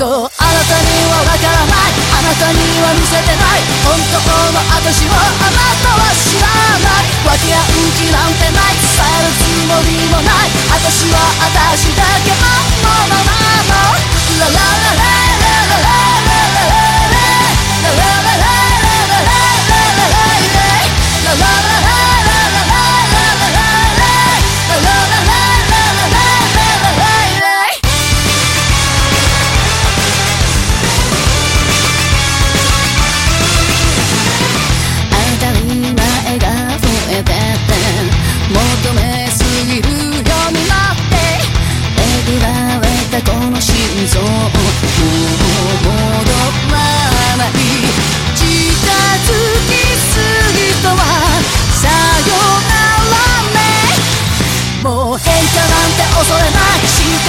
そうあなたにはわからない。あなたには見せてない。本当の私をあなたは知らない。訳けやう気なんてない。伝えるつもりもない。私は私だけのもの。なのラララ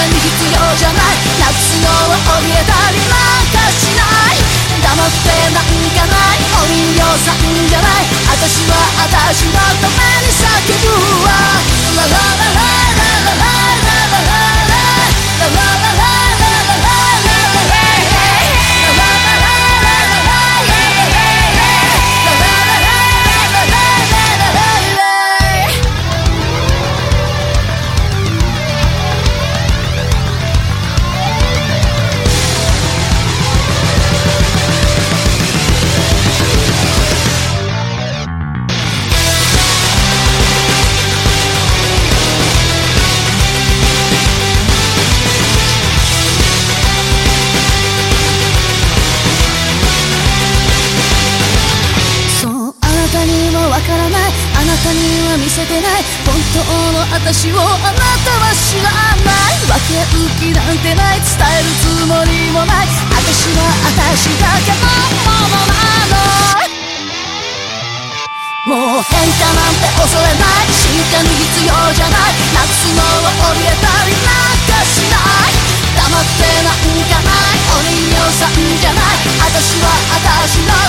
さに必要じゃない。なくすのは怯えたりなんかしない。黙ってなんかない。お人形さんじゃない。私は私のために叫ぶわ。からない。あなたには見せてない。本当の私をあなたは知らない。分け合う気なんてない。伝えるつもりもない。私は私だけのものなの。もう変化なんて恐れない。進化に必要じゃない。なくすのは怯えたりなんかしない。黙ってなんかない。お人形さんじゃない。私は私の